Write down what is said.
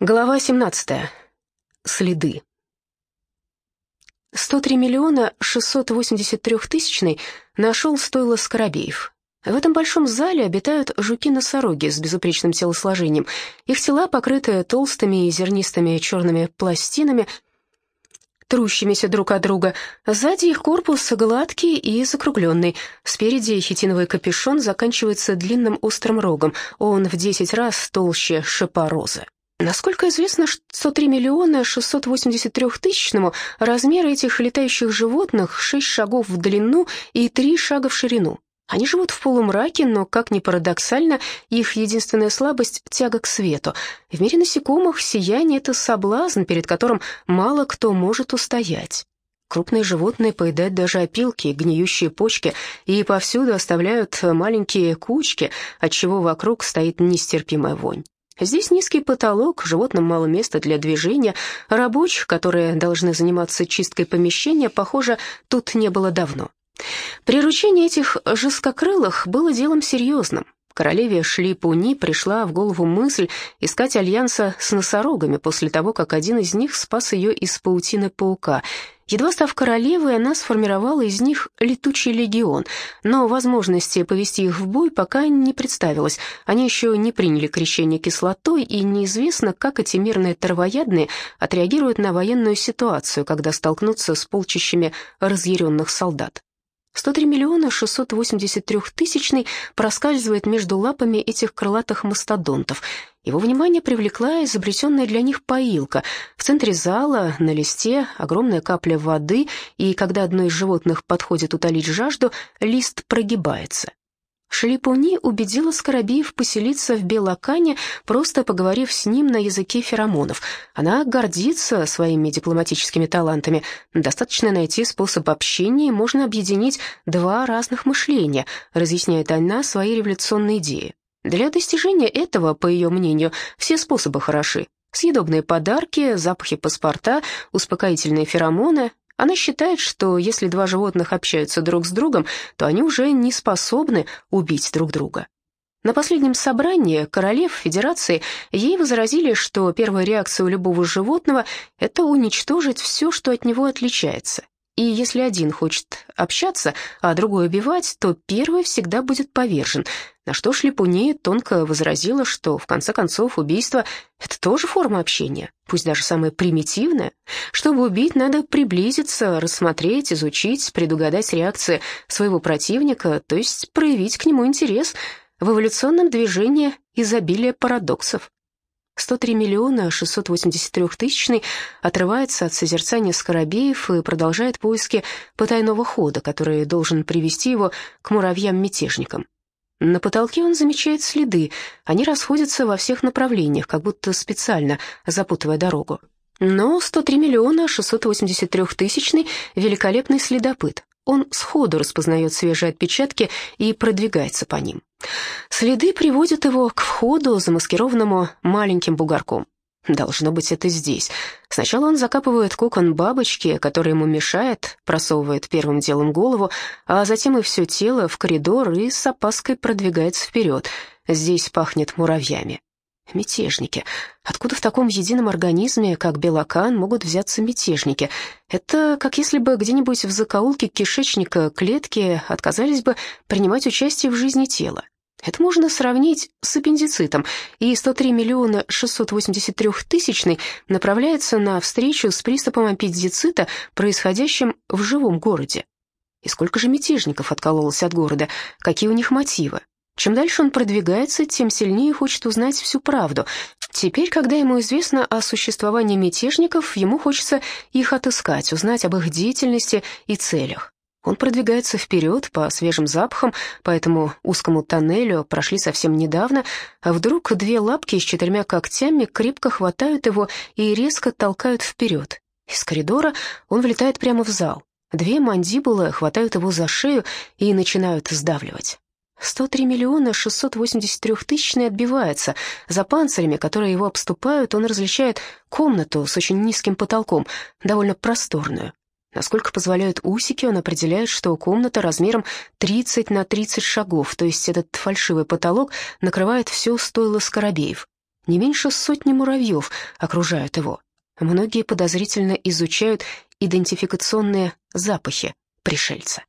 Глава 17. Следы. 103 миллиона 683 тысячный нашел стойло Скоробеев. В этом большом зале обитают жуки-носороги с безупречным телосложением. Их тела покрыты толстыми и зернистыми черными пластинами, трущимися друг от друга. Сзади их корпус гладкий и закругленный. Спереди хитиновый капюшон заканчивается длинным острым рогом. Он в 10 раз толще шипа розы. Насколько известно, 103 миллиона 683 тысячному размеры этих летающих животных 6 шагов в длину и 3 шага в ширину. Они живут в полумраке, но, как ни парадоксально, их единственная слабость — тяга к свету. В мире насекомых сияние — это соблазн, перед которым мало кто может устоять. Крупные животные поедают даже опилки, гниющие почки и повсюду оставляют маленькие кучки, отчего вокруг стоит нестерпимая вонь. Здесь низкий потолок, животным мало места для движения, рабочих, которые должны заниматься чисткой помещения, похоже, тут не было давно. Приручение этих жесткокрылых было делом серьезным. Королеве Шлипуни пришла в голову мысль искать альянса с носорогами после того, как один из них спас ее из паутины паука — Едва став королевой, она сформировала из них летучий легион, но возможности повести их в бой пока не представилось. Они еще не приняли крещение кислотой, и неизвестно, как эти мирные травоядные отреагируют на военную ситуацию, когда столкнутся с полчищами разъяренных солдат. 103 миллиона 683 тысячный проскальзывает между лапами этих крылатых мастодонтов. Его внимание привлекла изобретенная для них поилка. В центре зала, на листе, огромная капля воды, и когда одно из животных подходит утолить жажду, лист прогибается. Шлипуни убедила Скоробеев поселиться в Белокане, просто поговорив с ним на языке феромонов. Она гордится своими дипломатическими талантами. Достаточно найти способ общения, и можно объединить два разных мышления, разъясняет она свои революционные идеи. Для достижения этого, по ее мнению, все способы хороши. Съедобные подарки, запахи паспорта, успокоительные феромоны, она считает, что если два животных общаются друг с другом, то они уже не способны убить друг друга. На последнем собрании королев Федерации ей возразили, что первая реакция у любого животного – это уничтожить все, что от него отличается. И если один хочет общаться, а другой убивать, то первый всегда будет повержен. На что Шлепуни тонко возразила, что, в конце концов, убийство — это тоже форма общения, пусть даже самая примитивная. Чтобы убить, надо приблизиться, рассмотреть, изучить, предугадать реакции своего противника, то есть проявить к нему интерес. В эволюционном движении изобилие парадоксов. 103 миллиона 683 тысячный отрывается от созерцания Скоробеев и продолжает поиски потайного хода, который должен привести его к муравьям-мятежникам. На потолке он замечает следы, они расходятся во всех направлениях, как будто специально запутывая дорогу. Но 103 миллиона 683 тысячный великолепный следопыт. Он сходу распознает свежие отпечатки и продвигается по ним. Следы приводят его к входу, замаскированному маленьким бугорком. Должно быть, это здесь. Сначала он закапывает кокон бабочки, который ему мешает, просовывает первым делом голову, а затем и все тело в коридор и с опаской продвигается вперед. Здесь пахнет муравьями. Мятежники. Откуда в таком едином организме, как белокан, могут взяться мятежники? Это как если бы где-нибудь в закоулке кишечника клетки отказались бы принимать участие в жизни тела. Это можно сравнить с аппендицитом, и 103 миллиона 683 тысячный направляется на встречу с приступом аппендицита, происходящим в живом городе. И сколько же мятежников откололось от города? Какие у них мотивы? Чем дальше он продвигается, тем сильнее хочет узнать всю правду. Теперь, когда ему известно о существовании мятежников, ему хочется их отыскать, узнать об их деятельности и целях. Он продвигается вперед по свежим запахам, по этому узкому тоннелю прошли совсем недавно, а вдруг две лапки с четырьмя когтями крепко хватают его и резко толкают вперед. Из коридора он влетает прямо в зал. Две мандибулы хватают его за шею и начинают сдавливать. 103 миллиона 683 тысячный отбивается. За панцирями, которые его обступают, он различает комнату с очень низким потолком, довольно просторную. Насколько позволяют усики, он определяет, что комната размером 30 на 30 шагов, то есть этот фальшивый потолок накрывает все стойло скоробеев. Не меньше сотни муравьев окружают его. Многие подозрительно изучают идентификационные запахи пришельца.